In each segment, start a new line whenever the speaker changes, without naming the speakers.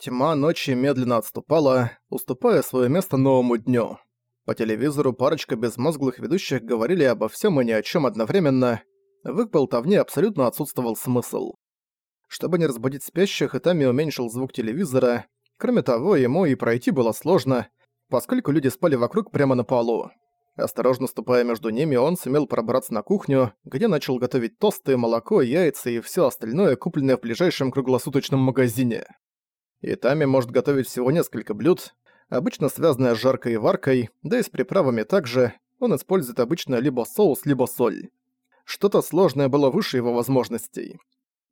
Тьма ночи медленно отступала, уступая свое место новому дню. По телевизору парочка безмозглых ведущих говорили обо всем и ни о чем одновременно. В их болтовне абсолютно отсутствовал смысл. Чтобы не разбудить спящих, Итами уменьшил звук телевизора. Кроме того, ему и пройти было сложно, поскольку люди спали вокруг прямо на полу. Осторожно ступая между ними, он сумел пробраться на кухню, где начал готовить тосты, молоко, яйца и все остальное, купленное в ближайшем круглосуточном магазине. Итами может готовить всего несколько блюд, обычно связанное с жаркой и варкой, да и с приправами также, он использует обычно либо соус, либо соль. Что-то сложное было выше его возможностей.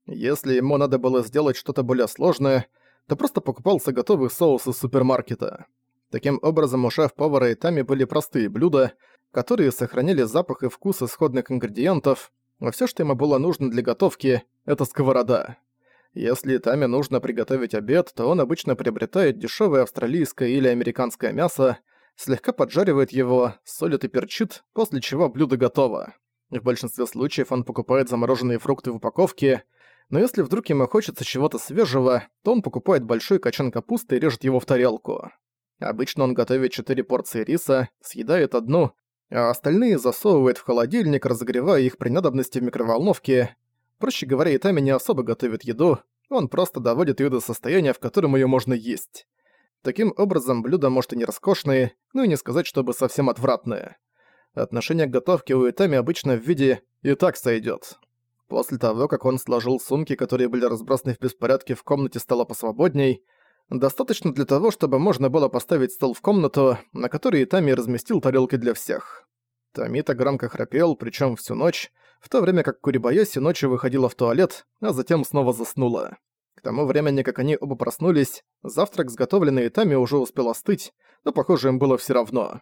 Если ему надо было сделать что-то более сложное, то просто покупался готовый соус из супермаркета. Таким образом, у шеф-повара Итами были простые блюда, которые сохраняли запах и вкус исходных ингредиентов, а всё, что ему было нужно для готовки, это сковорода. Если Таме нужно приготовить обед, то он обычно приобретает дешевое австралийское или американское мясо, слегка поджаривает его, солит и перчит, после чего блюдо готово. В большинстве случаев он покупает замороженные фрукты в упаковке, но если вдруг ему хочется чего-то свежего, то он покупает большой качан капусты и режет его в тарелку. Обычно он готовит 4 порции риса, съедает одну, а остальные засовывает в холодильник, разогревая их при надобности в микроволновке, Проще говоря, Итами не особо готовит еду, он просто доводит её до состояния, в котором её можно есть. Таким образом, блюда, может, и не роскошные, но и не сказать, чтобы совсем отвратные. Отношение к готовке у Итами обычно в виде «и так сойдёт». После того, как он сложил сумки, которые были разбросаны в беспорядке, в комнате стало посвободней, достаточно для того, чтобы можно было поставить стол в комнату, на которой Итами разместил тарелки для всех. Тамита громко храпел, причём всю ночь, в то время как Курибаяси ночью выходила в туалет, а затем снова заснула. К тому времени, как они оба проснулись, завтрак, сготовленный Итами, уже успел остыть, но, похоже, им было всё равно.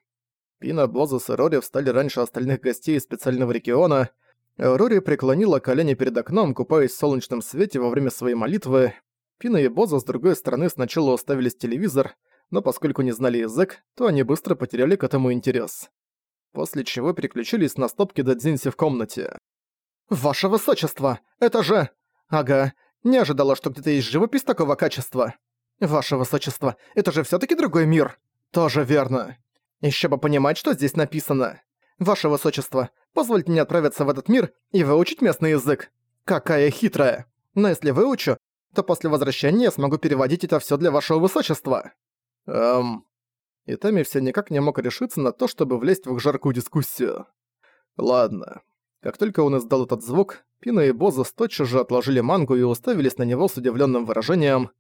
Пина, Бозус и Рори встали раньше остальных гостей из специального региона. Рори преклонила колени перед окном, купаясь в солнечном свете во время своей молитвы. Пина и Боза с другой стороны сначала уставились телевизор, но поскольку не знали язык, то они быстро потеряли к этому интерес после чего переключились на стопки Дадзинси в комнате. «Ваше высочество, это же...» «Ага, не ожидала, что где-то есть живопись такого качества». «Ваше высочество, это же всё-таки другой мир». «Тоже верно. Ещё бы понимать, что здесь написано. Ваше высочество, позвольте мне отправиться в этот мир и выучить местный язык. Какая хитрая. Но если выучу, то после возвращения я смогу переводить это всё для вашего высочества». «Эм, и Тами все никак не мог решиться на то, чтобы влезть в их жаркую дискуссию. Ладно. Как только он издал этот звук, Пина и Боза тотчас же отложили мангу и уставились на него с удивленным выражением.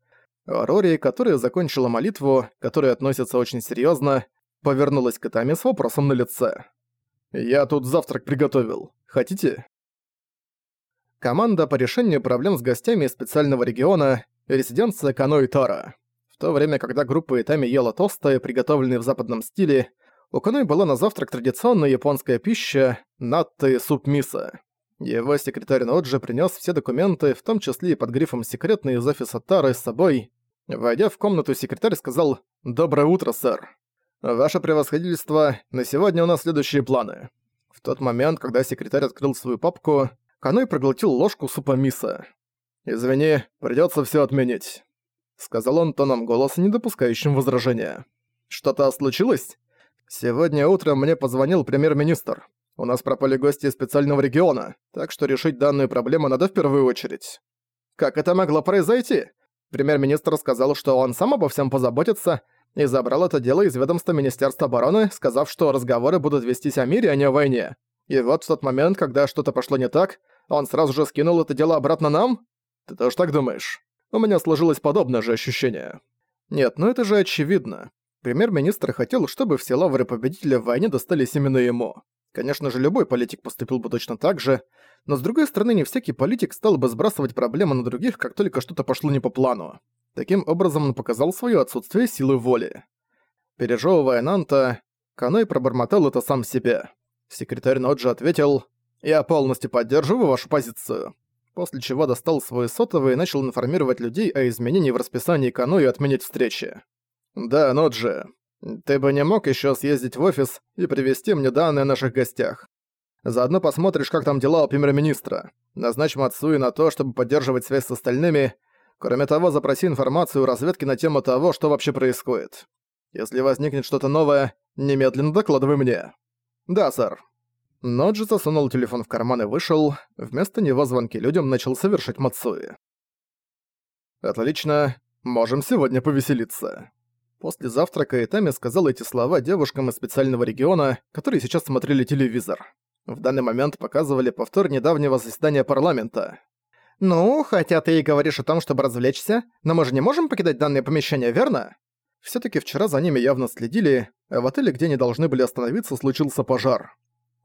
Рори, которая закончила молитву, которая относится очень серьезно, повернулась к Итами с вопросом на лице. «Я тут завтрак приготовил. Хотите?» Команда по решению проблем с гостями из специального региона «Резиденция Тара». В то время, когда группа Итами ела тосты, приготовленные в западном стиле, у Каной была на завтрак традиционная японская пища – натты суп мисо. Его секретарь Ноджи принес все документы, в том числе и под грифом «Секретный» из офиса Тары с собой. Войдя в комнату, секретарь сказал «Доброе утро, сэр. Ваше превосходительство, на сегодня у нас следующие планы». В тот момент, когда секретарь открыл свою папку, Каной проглотил ложку супа мисо. «Извини, придётся всё отменить». — сказал он тоном голоса, не допускающим возражения. «Что-то случилось? Сегодня утром мне позвонил премьер-министр. У нас пропали гости из специального региона, так что решить данную проблему надо в первую очередь. Как это могло произойти? Премьер-министр сказал, что он сам обо всем позаботится, и забрал это дело из ведомства Министерства обороны, сказав, что разговоры будут вестись о мире, а не о войне. И вот в тот момент, когда что-то пошло не так, он сразу же скинул это дело обратно нам? Ты тоже так думаешь? У меня сложилось подобное же ощущение. Нет, ну это же очевидно. Премьер-министр хотел, чтобы все лавры победителя в войне достались именно ему. Конечно же, любой политик поступил бы точно так же, но с другой стороны, не всякий политик стал бы сбрасывать проблемы на других, как только что-то пошло не по плану. Таким образом, он показал свое отсутствие силы воли. Пережевывая Нанта, Каной пробормотал это сам себе. Секретарь Ноджи ответил «Я полностью поддерживаю вашу позицию после чего достал свой сотовый и начал информировать людей о изменении в расписании Кану и отменить встречи. «Да, Ноджи, ты бы не мог еще съездить в офис и привести мне данные о наших гостях. Заодно посмотришь, как там дела у премьер-министра. Назначь Мацуи на то, чтобы поддерживать связь с остальными. Кроме того, запроси информацию у разведки на тему того, что вообще происходит. Если возникнет что-то новое, немедленно докладывай мне». «Да, сэр». Ноджи засунул телефон в карман и вышел. Вместо него звонки людям начал совершать Мацуи. «Отлично. Можем сегодня повеселиться». После завтрака Итами сказал эти слова девушкам из специального региона, которые сейчас смотрели телевизор. В данный момент показывали повтор недавнего заседания парламента. «Ну, хотя ты и говоришь о том, чтобы развлечься, но мы же не можем покидать данное помещение, верно?» все таки вчера за ними явно следили, а в отеле, где они должны были остановиться, случился пожар.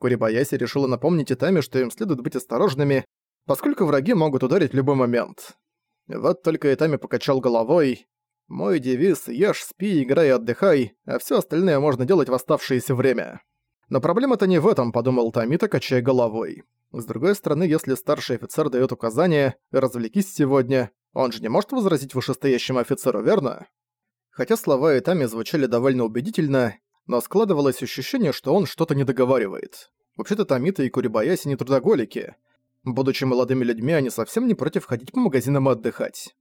Курибаяси решила напомнить Итами, что им следует быть осторожными, поскольку враги могут ударить в любой момент. Вот только Итами покачал головой. «Мой девиз — ешь, спи, играй и отдыхай, а все остальное можно делать в оставшееся время». Но проблема-то не в этом, подумал Тамита, качая головой. С другой стороны, если старший офицер дает указание «развлекись сегодня», он же не может возразить вышестоящему офицеру, верно? Хотя слова Итами звучали довольно убедительно, но складывалось ощущение, что он что-то не договаривает. Вообще-то Тамита и Курибаяси не трудоголики. Будучи молодыми людьми, они совсем не против ходить по магазинам и отдыхать.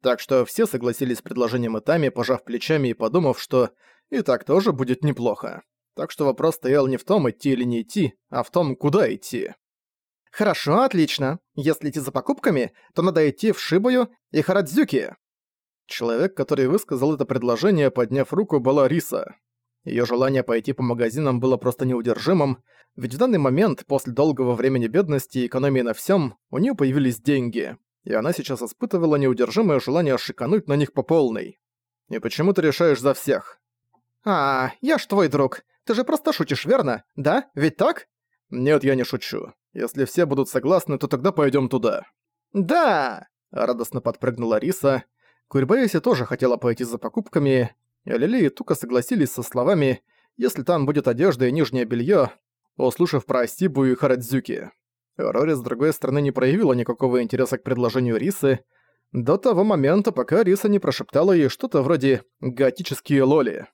Так что все согласились с предложением Итами, пожав плечами и подумав, что и так тоже будет неплохо. Так что вопрос стоял не в том, идти или не идти, а в том, куда идти. «Хорошо, отлично. Если идти за покупками, то надо идти в Шибую и Харадзюки». Человек, который высказал это предложение, подняв руку, была Риса. Её желание пойти по магазинам было просто неудержимым, ведь в данный момент, после долгого времени бедности и экономии на всём, у неё появились деньги, и она сейчас испытывала неудержимое желание шикануть на них по полной. «И почему ты решаешь за всех?» «А, я ж твой друг. Ты же просто шутишь, верно? Да? Ведь так?» «Нет, я не шучу. Если все будут согласны, то тогда пойдем туда». «Да!» – радостно подпрыгнула Риса. Курьбаеси тоже хотела пойти за покупками, Лили и Тука согласились со словами «если там будет одежда и нижнее белье, услышав про Асибу и Харадзюки. Рори, с другой стороны, не проявила никакого интереса к предложению Рисы, до того момента, пока Риса не прошептала ей что-то вроде «готические лоли».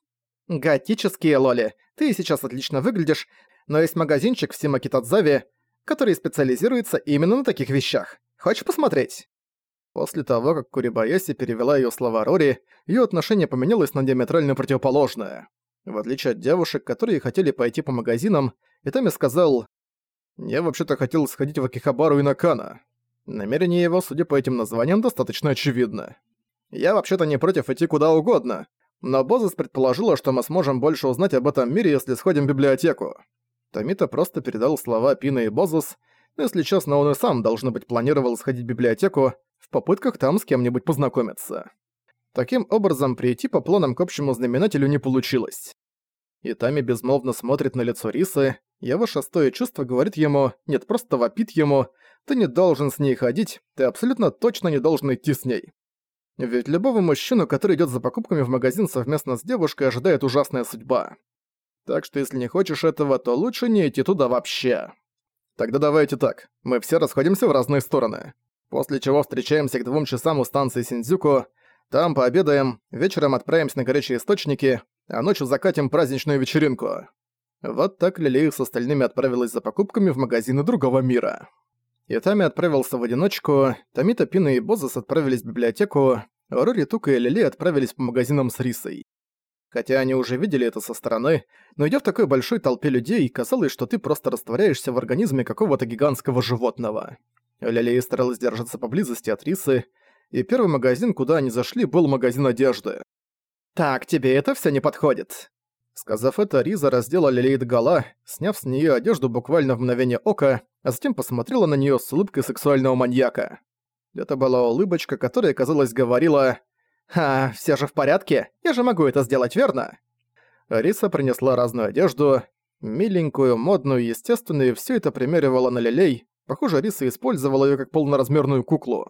«Готические лоли, ты сейчас отлично выглядишь, но есть магазинчик в Симакитадзаве, который специализируется именно на таких вещах. Хочешь посмотреть?» После того, как Курибаяси перевела её слова Рори, её отношение поменялось на диаметрально противоположное. В отличие от девушек, которые хотели пойти по магазинам, Итами сказал «Я вообще-то хотел сходить в Акихабару и Накана». Намерение его, судя по этим названиям, достаточно очевидно. «Я вообще-то не против идти куда угодно, но Бозес предположила, что мы сможем больше узнать об этом мире, если сходим в библиотеку». Томита просто передал слова Пина и Бозус, но если честно, он и сам, должно быть, планировал сходить в библиотеку попытках там с кем-нибудь познакомиться. Таким образом, прийти по планам к общему знаменателю не получилось. Итами безмолвно смотрит на лицо Рисы, его шестое чувство говорит ему, нет, просто вопит ему, ты не должен с ней ходить, ты абсолютно точно не должен идти с ней. Ведь любого мужчину, который идет за покупками в магазин совместно с девушкой, ожидает ужасная судьба. Так что если не хочешь этого, то лучше не идти туда вообще. Тогда давайте так, мы все расходимся в разные стороны. После чего встречаемся к двум часам у станции Синдзюку, там пообедаем, вечером отправимся на горячие источники, а ночью закатим праздничную вечеринку. Вот так Лилею с остальными отправилась за покупками в магазины другого мира. Итами отправился в одиночку, Тамита, Пина и Бозас отправились в библиотеку, Рори, Тука и Лили отправились по магазинам с рисой. Хотя они уже видели это со стороны, но идя в такой большой толпе людей, казалось, что ты просто растворяешься в организме какого-то гигантского животного. Лилия старалась держаться поблизости от рисы, и первый магазин, куда они зашли, был магазин одежды. «Так, тебе это все не подходит». Сказав это, Риза раздела Лилейд гола, сняв с нее одежду буквально в мгновение ока, а затем посмотрела на нее с улыбкой сексуального маньяка. Это была улыбочка, которая, казалось, говорила «А, все же в порядке? Я же могу это сделать, верно?» Риса принесла разную одежду, миленькую, модную, естественную, и всё это примеривала на Лилей. Похоже, Риса использовала её как полноразмерную куклу.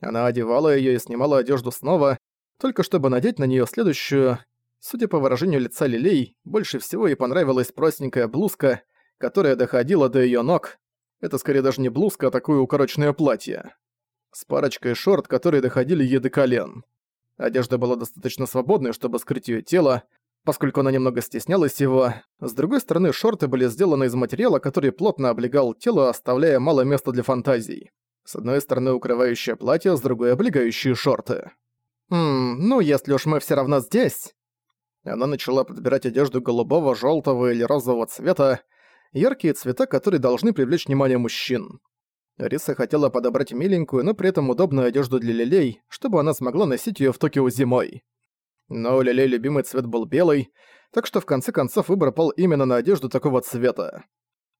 Она одевала её и снимала одежду снова, только чтобы надеть на неё следующую. Судя по выражению лица Лилей, больше всего ей понравилась простенькая блузка, которая доходила до её ног. Это скорее даже не блузка, а такое укороченное платье. С парочкой шорт, которые доходили ей до колен. Одежда была достаточно свободной, чтобы скрыть её тело, поскольку она немного стеснялась его. С другой стороны, шорты были сделаны из материала, который плотно облегал тело, оставляя мало места для фантазий. С одной стороны укрывающее платье, с другой облегающие шорты. «Ммм, ну если уж мы все равно здесь...» Она начала подбирать одежду голубого, желтого или розового цвета, яркие цвета, которые должны привлечь внимание мужчин. Риса хотела подобрать миленькую, но при этом удобную одежду для Лилей, чтобы она смогла носить её в Токио зимой. Но у Лилей любимый цвет был белый, так что в конце концов выбор пал именно на одежду такого цвета.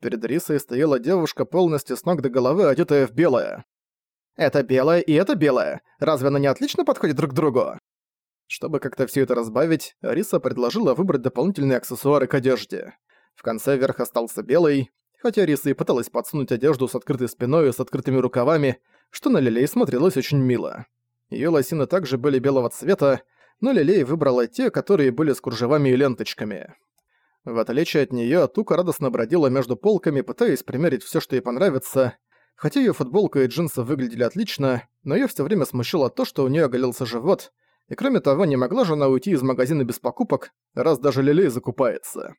Перед Рисой стояла девушка полностью с ног до головы, одетая в белое. «Это белое и это белое. Разве оно не отлично подходит друг к другу?» Чтобы как-то все это разбавить, Риса предложила выбрать дополнительные аксессуары к одежде. В конце верх остался белый, хотя Риса и пыталась подсунуть одежду с открытой спиной и с открытыми рукавами, что на Лилей смотрелось очень мило. Её лосины также были белого цвета, но Лилей выбрала те, которые были с кружевами и ленточками. В отличие от неё, Тука радостно бродила между полками, пытаясь примерить всё, что ей понравится. Хотя её футболка и джинсы выглядели отлично, но её всё время смущало то, что у неё оголился живот, и кроме того, не могла же она уйти из магазина без покупок, раз даже Лилей закупается.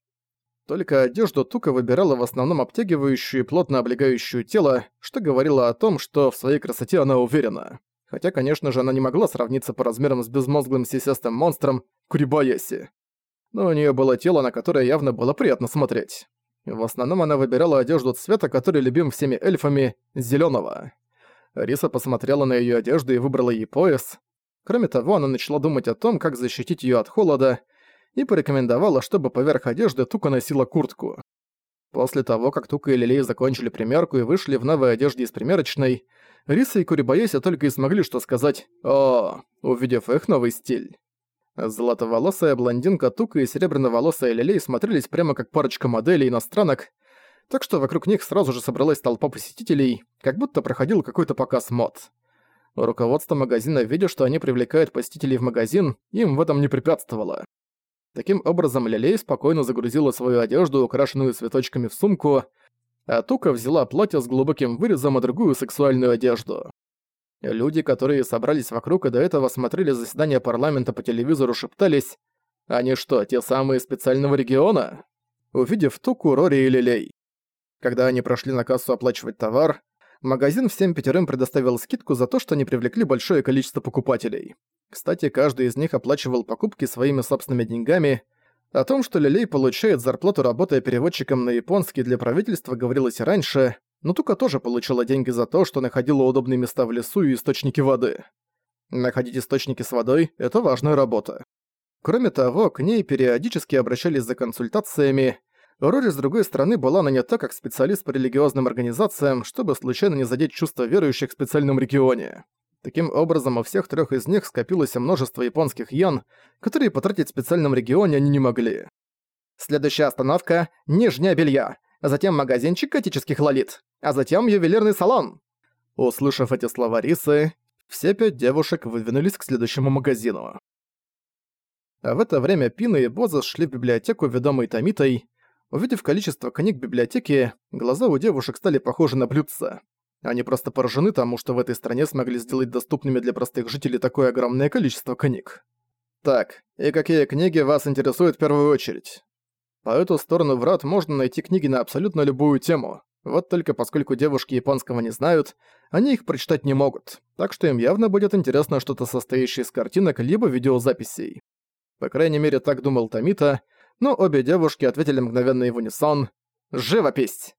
Только одежду Тука выбирала в основном обтягивающую и плотно облегающую тело, что говорило о том, что в своей красоте она уверена. Хотя, конечно же, она не могла сравниться по размерам с безмозглым сисястым монстром Курибаеси но у нее было тело, на которое явно было приятно смотреть. В основном она выбирала одежду цвета, который любим всеми эльфами, зеленого. Риса посмотрела на ее одежду и выбрала ей пояс. Кроме того, она начала думать о том, как защитить ее от холода, и порекомендовала, чтобы поверх одежды Тука носила куртку. После того, как Тука и Лилей закончили примерку и вышли в новой одежде из примерочной, Риса и Курибаеси только и смогли что сказать «О», увидев их новый стиль. Золотоволосая блондинка Тука и серебряноволосая Лилей смотрелись прямо как парочка моделей иностранок, так что вокруг них сразу же собралась толпа посетителей, как будто проходил какой-то показ мод. Руководство магазина, видя, что они привлекают посетителей в магазин, им в этом не препятствовало. Таким образом, Лилей спокойно загрузила свою одежду, украшенную цветочками, в сумку, а Тука взяла платье с глубоким вырезом и другую сексуальную одежду. Люди, которые собрались вокруг и до этого смотрели заседание парламента по телевизору, шептались «Они что, те самые специального региона?» Увидев Туку, Рори и Лилей. Когда они прошли на кассу оплачивать товар, магазин всем пятерым предоставил скидку за то, что они привлекли большое количество покупателей. Кстати, каждый из них оплачивал покупки своими собственными деньгами. О том, что Лилей получает зарплату, работая переводчиком на японский для правительства, говорилось и раньше, но Тука тоже получила деньги за то, что находила удобные места в лесу и источники воды. Находить источники с водой – это важная работа. Кроме того, к ней периодически обращались за консультациями. Рори, с другой стороны, была нанята как специалист по религиозным организациям, чтобы случайно не задеть чувства верующих в специальном регионе. Таким образом, у всех трех из них скопилось множество японских йен, которые потратить в специальном регионе они не могли. Следующая остановка – Нижняя Белья а затем магазинчик готических лолит, а затем ювелирный салон». Услышав эти слова Рисы, все пять девушек выдвинулись к следующему магазину. А в это время Пина и Боза шли в библиотеку, ведомой Томитой. Увидев количество книг в библиотеке, глаза у девушек стали похожи на блюдца. Они просто поражены тому, что в этой стране смогли сделать доступными для простых жителей такое огромное количество книг. Так, и какие книги вас интересуют в первую очередь? По эту сторону врат можно найти книги на абсолютно любую тему. Вот только поскольку девушки японского не знают, они их прочитать не могут, так что им явно будет интересно что-то состоящее из картинок либо видеозаписей. По крайней мере, так думал Тамита, но обе девушки ответили мгновенно в унисон «Живопись!».